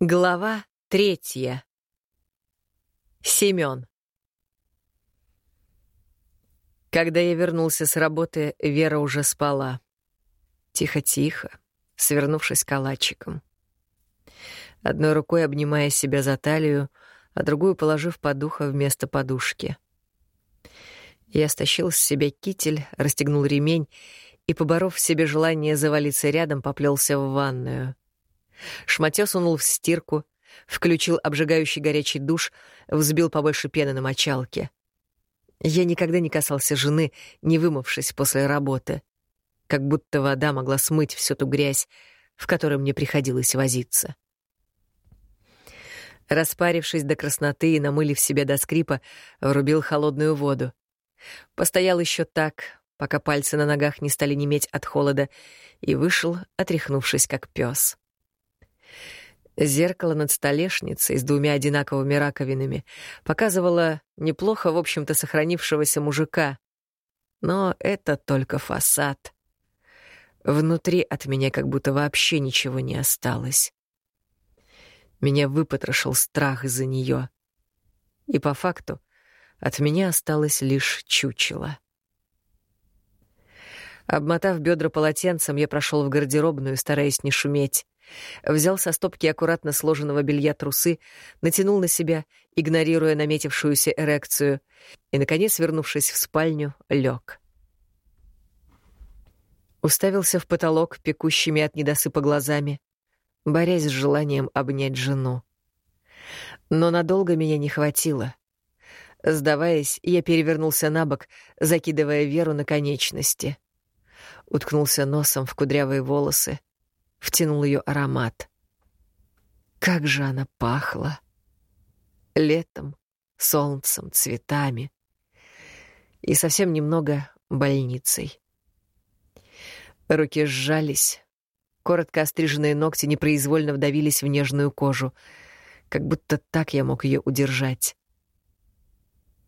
Глава третья. Семён. Когда я вернулся с работы, Вера уже спала. Тихо-тихо, свернувшись калачиком. Одной рукой обнимая себя за талию, а другую положив под ухо вместо подушки. Я стащил с себя китель, расстегнул ремень и, поборов в себе желание завалиться рядом, поплелся в ванную — Шматё сунул в стирку, включил обжигающий горячий душ, взбил побольше пены на мочалке. Я никогда не касался жены, не вымывшись после работы. Как будто вода могла смыть всю ту грязь, в которой мне приходилось возиться. Распарившись до красноты и намылив себя до скрипа, врубил холодную воду. Постоял еще так, пока пальцы на ногах не стали неметь от холода, и вышел, отряхнувшись как пес. Зеркало над столешницей с двумя одинаковыми раковинами показывало неплохо, в общем-то, сохранившегося мужика. Но это только фасад. Внутри от меня как будто вообще ничего не осталось. Меня выпотрошил страх из-за нее. И по факту от меня осталось лишь чучело. Обмотав бедра полотенцем, я прошел в гардеробную, стараясь не шуметь. Взял со стопки аккуратно сложенного белья трусы, натянул на себя, игнорируя наметившуюся эрекцию, и, наконец, вернувшись в спальню, лег. Уставился в потолок, пекущими от недосыпа глазами, борясь с желанием обнять жену. Но надолго меня не хватило. Сдаваясь, я перевернулся на бок, закидывая Веру на конечности. Уткнулся носом в кудрявые волосы, втянул ее аромат. Как же она пахла! Летом, солнцем, цветами и совсем немного больницей. Руки сжались, коротко остриженные ногти непроизвольно вдавились в нежную кожу, как будто так я мог ее удержать.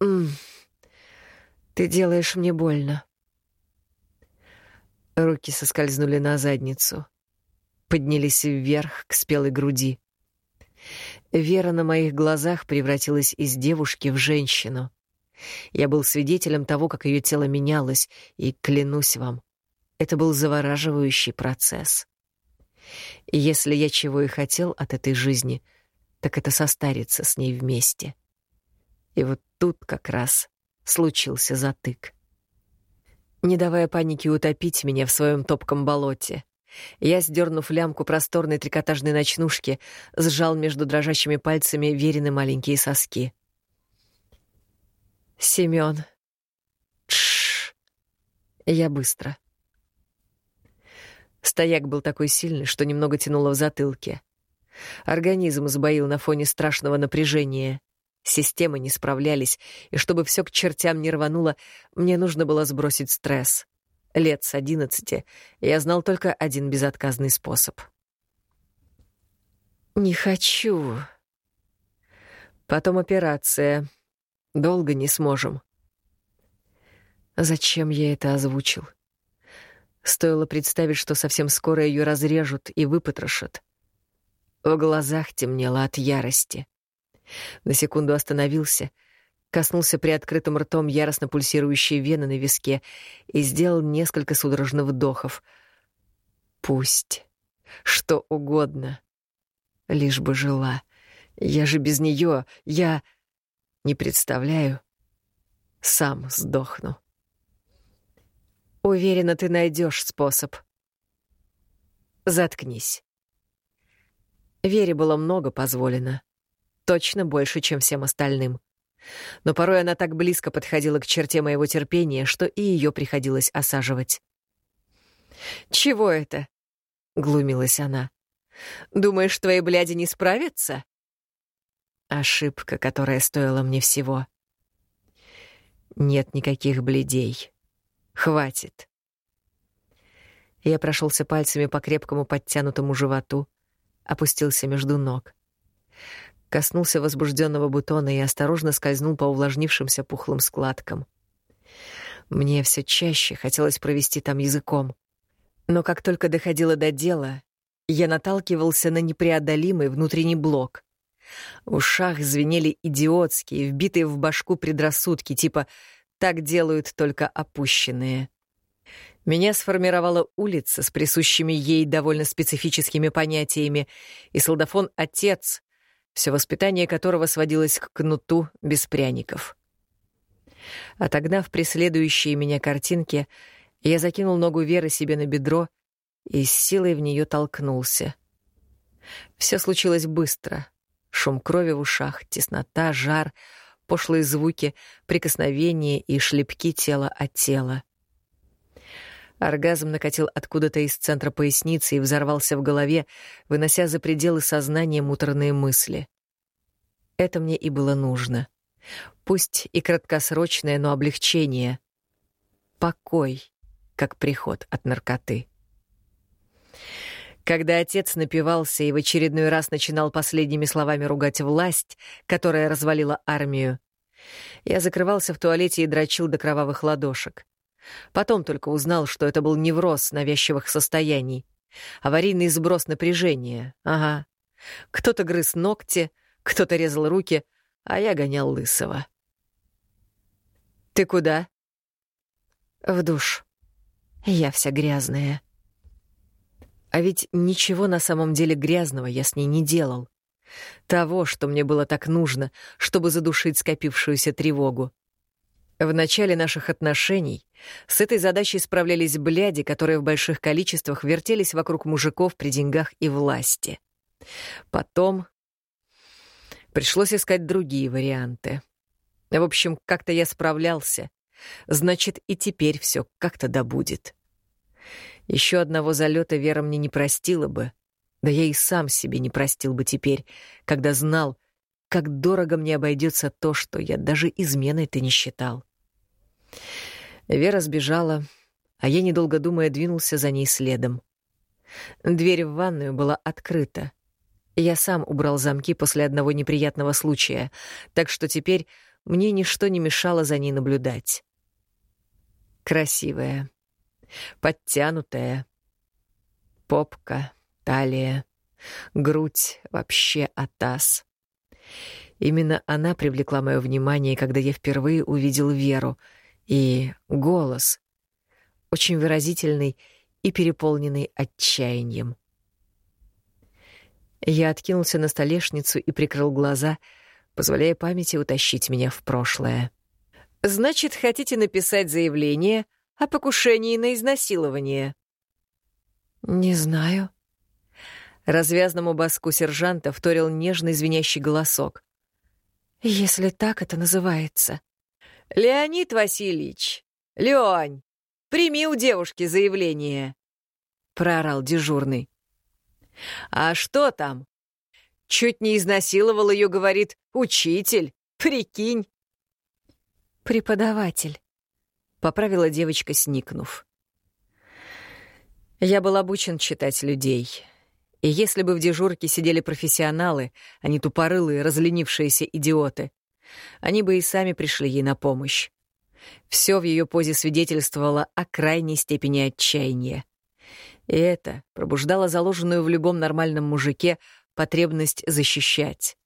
«М -м, «Ты делаешь мне больно». Руки соскользнули на задницу поднялись вверх к спелой груди. Вера на моих глазах превратилась из девушки в женщину. Я был свидетелем того, как ее тело менялось, и клянусь вам, это был завораживающий процесс. Если я чего и хотел от этой жизни, так это состариться с ней вместе. И вот тут как раз случился затык. Не давая панике утопить меня в своем топком болоте, я, сдернув лямку просторной трикотажной ночнушки, сжал между дрожащими пальцами верены маленькие соски. «Семён!» «Тш!» Я быстро. Стояк был такой сильный, что немного тянуло в затылке. Организм сбоил на фоне страшного напряжения. Системы не справлялись, и чтобы все к чертям не рвануло, мне нужно было сбросить стресс лет с одиннадцати, я знал только один безотказный способ. «Не хочу». Потом операция. Долго не сможем. Зачем я это озвучил? Стоило представить, что совсем скоро ее разрежут и выпотрошат. В глазах темнело от ярости. На секунду остановился — коснулся приоткрытым ртом яростно пульсирующей вены на виске и сделал несколько судорожных вдохов. Пусть. Что угодно. Лишь бы жила. Я же без нее, я... Не представляю. Сам сдохну. Уверена, ты найдешь способ. Заткнись. Вере было много позволено. Точно больше, чем всем остальным. Но порой она так близко подходила к черте моего терпения, что и ее приходилось осаживать. «Чего это?» — глумилась она. «Думаешь, твои бляди не справятся?» Ошибка, которая стоила мне всего. Нет никаких бледей. Хватит. Я прошелся пальцами по крепкому подтянутому животу, опустился между ног коснулся возбужденного бутона и осторожно скользнул по увлажнившимся пухлым складкам. Мне все чаще хотелось провести там языком. Но как только доходило до дела, я наталкивался на непреодолимый внутренний блок. В ушах звенели идиотские, вбитые в башку предрассудки, типа «так делают только опущенные». Меня сформировала улица с присущими ей довольно специфическими понятиями, и солдафон «отец», все воспитание которого сводилось к кнуту без пряников. Отогнав преследующие меня картинки, я закинул ногу Веры себе на бедро и с силой в нее толкнулся. Все случилось быстро. Шум крови в ушах, теснота, жар, пошлые звуки, прикосновения и шлепки тела от тела. Оргазм накатил откуда-то из центра поясницы и взорвался в голове, вынося за пределы сознания муторные мысли. Это мне и было нужно. Пусть и краткосрочное, но облегчение. Покой, как приход от наркоты. Когда отец напивался и в очередной раз начинал последними словами ругать власть, которая развалила армию, я закрывался в туалете и дрочил до кровавых ладошек. Потом только узнал, что это был невроз навязчивых состояний. Аварийный сброс напряжения. Ага. Кто-то грыз ногти, кто-то резал руки, а я гонял лысого. «Ты куда?» «В душ. Я вся грязная». А ведь ничего на самом деле грязного я с ней не делал. Того, что мне было так нужно, чтобы задушить скопившуюся тревогу. В начале наших отношений с этой задачей справлялись бляди, которые в больших количествах вертелись вокруг мужиков при деньгах и власти. Потом пришлось искать другие варианты. В общем, как-то я справлялся. Значит, и теперь все как-то добудет. Еще одного залета Вера мне не простила бы. Да я и сам себе не простил бы теперь, когда знал, как дорого мне обойдется то, что я даже изменой-то не считал. Вера сбежала, а я, недолго думая, двинулся за ней следом. Дверь в ванную была открыта. Я сам убрал замки после одного неприятного случая, так что теперь мне ничто не мешало за ней наблюдать. Красивая, подтянутая, попка, талия, грудь, вообще атас. Именно она привлекла мое внимание, когда я впервые увидел Веру — и голос, очень выразительный и переполненный отчаянием. Я откинулся на столешницу и прикрыл глаза, позволяя памяти утащить меня в прошлое. «Значит, хотите написать заявление о покушении на изнасилование?» «Не знаю». Развязному баску сержанта вторил нежный звенящий голосок. «Если так это называется». «Леонид Васильевич! Леонь! Прими у девушки заявление!» — проорал дежурный. «А что там?» Чуть не изнасиловал ее, говорит, учитель. Прикинь. Преподаватель. Поправила девочка, сникнув. Я был обучен читать людей. И если бы в дежурке сидели профессионалы, а не тупорылые, разленившиеся идиоты, они бы и сами пришли ей на помощь. Все в ее позе свидетельствовало о крайней степени отчаяния. И это пробуждало заложенную в любом нормальном мужике потребность защищать.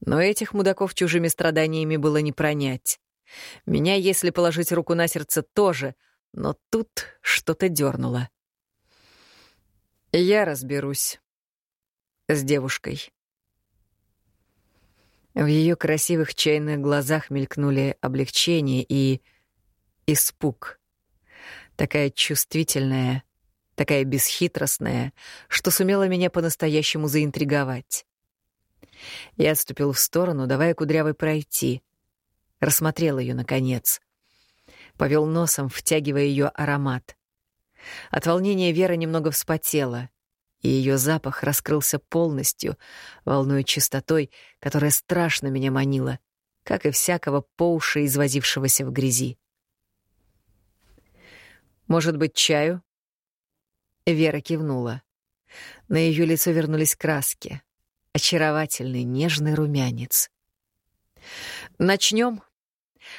Но этих мудаков чужими страданиями было не пронять. Меня, если положить руку на сердце, тоже, но тут что-то дернуло. Я разберусь с девушкой. В ее красивых чайных глазах мелькнули облегчение и испуг. Такая чувствительная, такая бесхитростная, что сумела меня по-настоящему заинтриговать. Я отступил в сторону, давая кудрявой пройти. Рассмотрел ее наконец. Повел носом, втягивая ее аромат. От волнения Вера немного вспотела и ее запах раскрылся полностью, волнуя чистотой, которая страшно меня манила, как и всякого по уши извозившегося в грязи. «Может быть, чаю?» Вера кивнула. На ее лицо вернулись краски. Очаровательный, нежный румянец. «Начнем.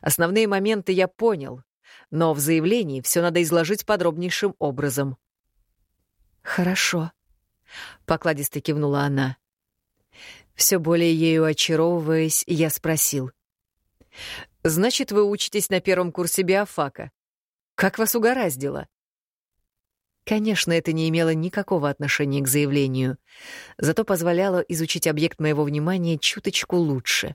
Основные моменты я понял, но в заявлении все надо изложить подробнейшим образом». «Хорошо», — покладисто кивнула она. Все более ею очаровываясь, я спросил. «Значит, вы учитесь на первом курсе биофака. Как вас угораздило?» Конечно, это не имело никакого отношения к заявлению, зато позволяло изучить объект моего внимания чуточку лучше.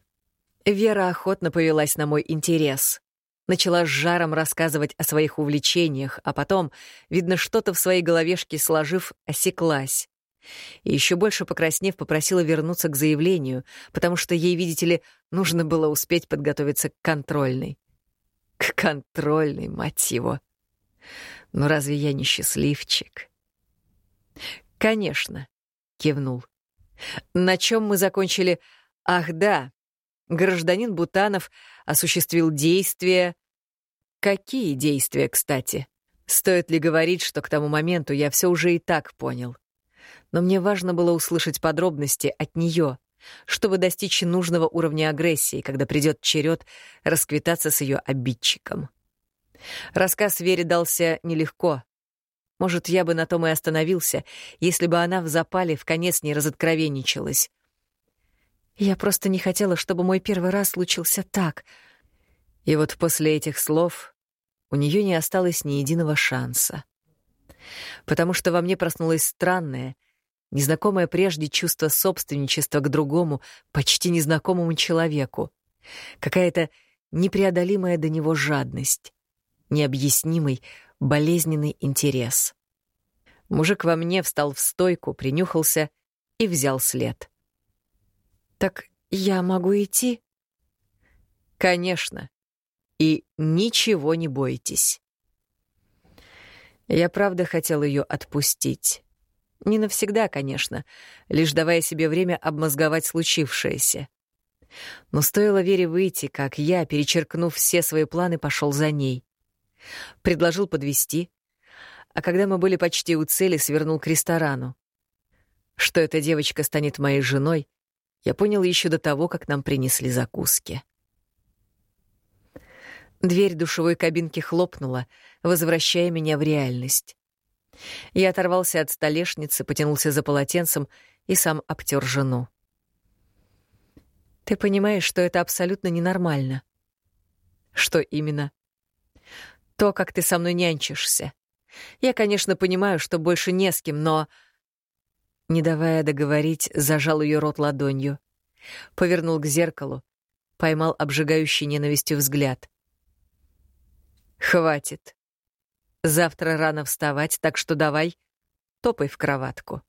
Вера охотно повелась на мой интерес. Начала с жаром рассказывать о своих увлечениях, а потом, видно, что-то в своей головешке сложив, осеклась. И еще больше покраснев, попросила вернуться к заявлению, потому что ей, видите ли, нужно было успеть подготовиться к контрольной. К контрольной, мать его. Ну разве я не счастливчик? Конечно, кивнул. На чем мы закончили? Ах, да. Гражданин Бутанов осуществил действия. Какие действия, кстати? Стоит ли говорить, что к тому моменту я все уже и так понял? Но мне важно было услышать подробности от нее, чтобы достичь нужного уровня агрессии, когда придет черед расквитаться с ее обидчиком. Рассказ Вере дался нелегко. Может, я бы на том и остановился, если бы она в запале в конец не разоткровенничалась. Я просто не хотела, чтобы мой первый раз случился так. И вот после этих слов у нее не осталось ни единого шанса. Потому что во мне проснулось странное, незнакомое прежде чувство собственничества к другому, почти незнакомому человеку, какая-то непреодолимая до него жадность, необъяснимый, болезненный интерес. Мужик во мне встал в стойку, принюхался и взял след. «Так я могу идти?» «Конечно. И ничего не бойтесь». Я правда хотел ее отпустить. Не навсегда, конечно, лишь давая себе время обмозговать случившееся. Но стоило Вере выйти, как я, перечеркнув все свои планы, пошел за ней. Предложил подвести, а когда мы были почти у цели, свернул к ресторану. Что эта девочка станет моей женой, я понял еще до того, как нам принесли закуски. Дверь душевой кабинки хлопнула, возвращая меня в реальность. Я оторвался от столешницы, потянулся за полотенцем и сам обтер жену. «Ты понимаешь, что это абсолютно ненормально?» «Что именно?» «То, как ты со мной нянчишься. Я, конечно, понимаю, что больше не с кем, но...» Не давая договорить, зажал ее рот ладонью. Повернул к зеркалу, поймал обжигающий ненавистью взгляд. «Хватит. Завтра рано вставать, так что давай, топай в кроватку».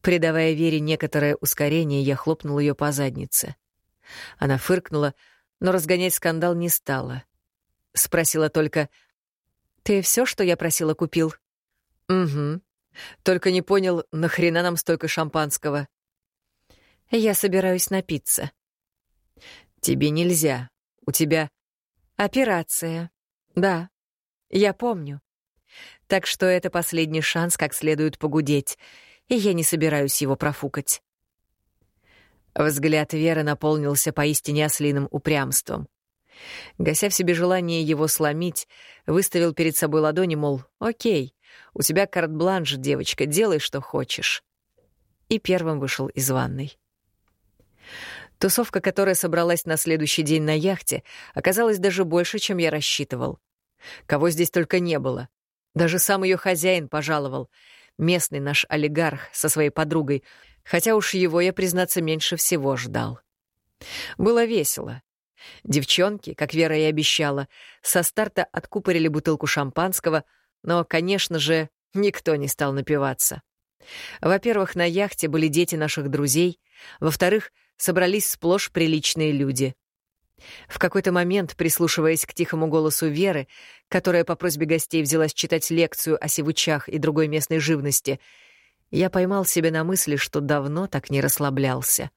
Придавая Вере некоторое ускорение, я хлопнул ее по заднице. Она фыркнула, но разгонять скандал не стала. Спросила только, «Ты все, что я просила, купил?» «Угу. Только не понял, нахрена нам столько шампанского?» «Я собираюсь напиться». «Тебе нельзя. У тебя...» «Операция. Да, я помню. Так что это последний шанс как следует погудеть, и я не собираюсь его профукать». Взгляд Веры наполнился поистине ослиным упрямством. Гася в себе желание его сломить, выставил перед собой ладони, мол, «Окей, у тебя карт-бланш, девочка, делай, что хочешь». И первым вышел из ванной. Тусовка, которая собралась на следующий день на яхте, оказалась даже больше, чем я рассчитывал. Кого здесь только не было. Даже сам ее хозяин пожаловал. Местный наш олигарх со своей подругой, хотя уж его я, признаться, меньше всего ждал. Было весело. Девчонки, как Вера и обещала, со старта откупорили бутылку шампанского, но, конечно же, никто не стал напиваться. Во-первых, на яхте были дети наших друзей, во-вторых, собрались сплошь приличные люди. В какой-то момент, прислушиваясь к тихому голосу Веры, которая по просьбе гостей взялась читать лекцию о сивучах и другой местной живности, я поймал себя на мысли, что давно так не расслаблялся.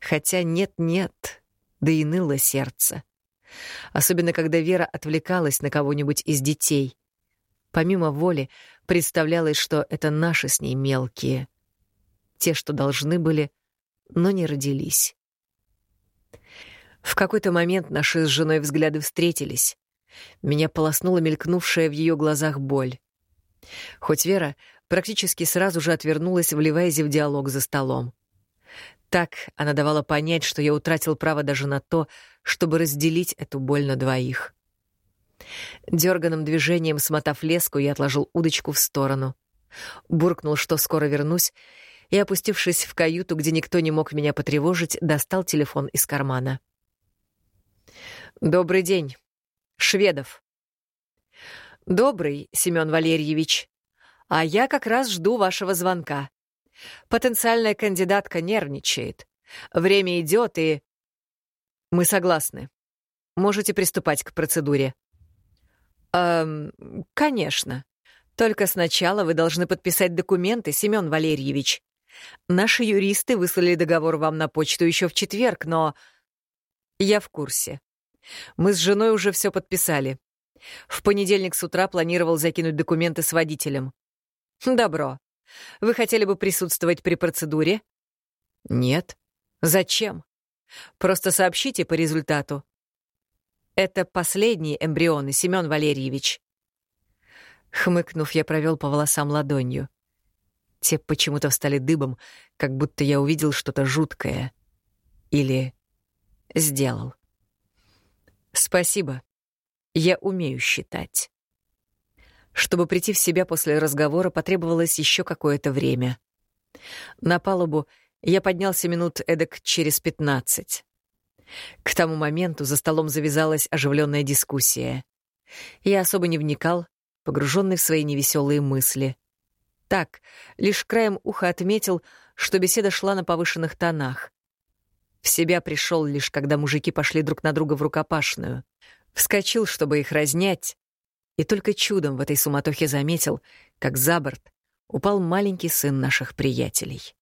Хотя нет-нет, да и ныло сердце. Особенно, когда Вера отвлекалась на кого-нибудь из детей. Помимо воли, представлялось, что это наши с ней мелкие. Те, что должны были но не родились. В какой-то момент наши с женой взгляды встретились. Меня полоснула мелькнувшая в ее глазах боль. Хоть Вера практически сразу же отвернулась, вливаясь в диалог за столом. Так она давала понять, что я утратил право даже на то, чтобы разделить эту боль на двоих. Дерганым движением, смотав леску, я отложил удочку в сторону. Буркнул, что скоро вернусь, и, опустившись в каюту, где никто не мог меня потревожить, достал телефон из кармана. «Добрый день. Шведов». «Добрый, Семён Валерьевич. А я как раз жду вашего звонка. Потенциальная кандидатка нервничает. Время идет, и... Мы согласны. Можете приступать к процедуре. Эм, конечно. Только сначала вы должны подписать документы, Семён Валерьевич. Наши юристы выслали договор вам на почту еще в четверг, но... Я в курсе. Мы с женой уже все подписали. В понедельник с утра планировал закинуть документы с водителем. Добро. Вы хотели бы присутствовать при процедуре? Нет. Зачем? Просто сообщите по результату. Это последние эмбрионы, Семён Валерьевич. Хмыкнув, я провел по волосам ладонью. Те почему-то встали дыбом, как будто я увидел что-то жуткое. Или сделал. Спасибо. Я умею считать. Чтобы прийти в себя после разговора, потребовалось еще какое-то время. На палубу я поднялся минут эдак через пятнадцать. К тому моменту за столом завязалась оживленная дискуссия. Я особо не вникал, погруженный в свои невеселые мысли. Так, лишь краем уха отметил, что беседа шла на повышенных тонах. В себя пришел лишь, когда мужики пошли друг на друга в рукопашную. Вскочил, чтобы их разнять, и только чудом в этой суматохе заметил, как за борт упал маленький сын наших приятелей.